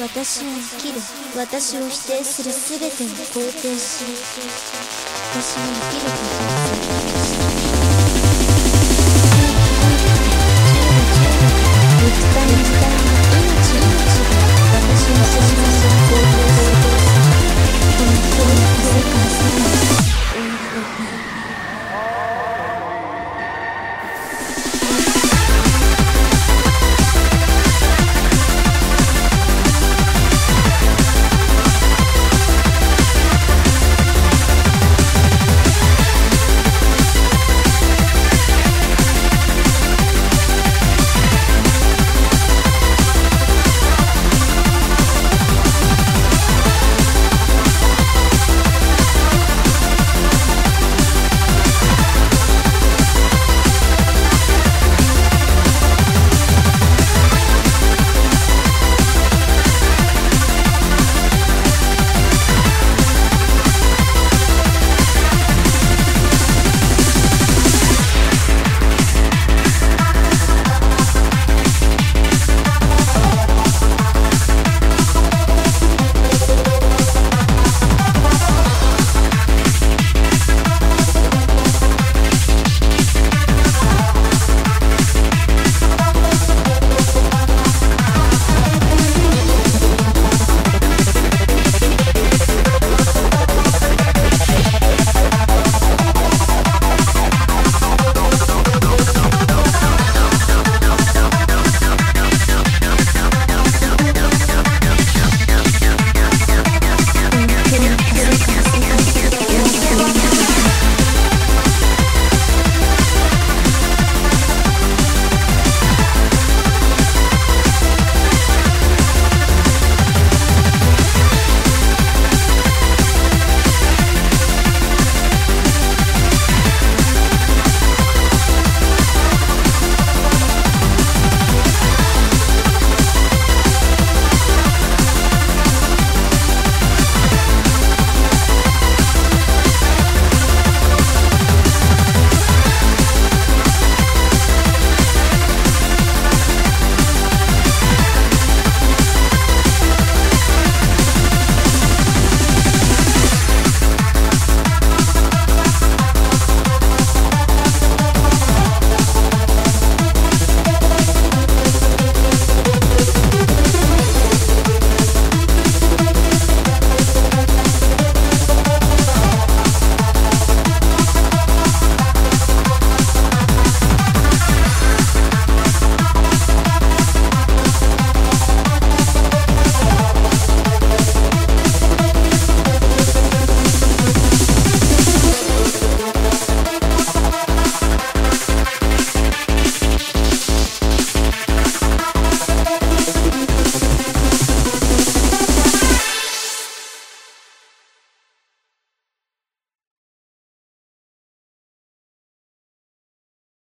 私を生きる。私を否定する。全てを肯定し私は生きることを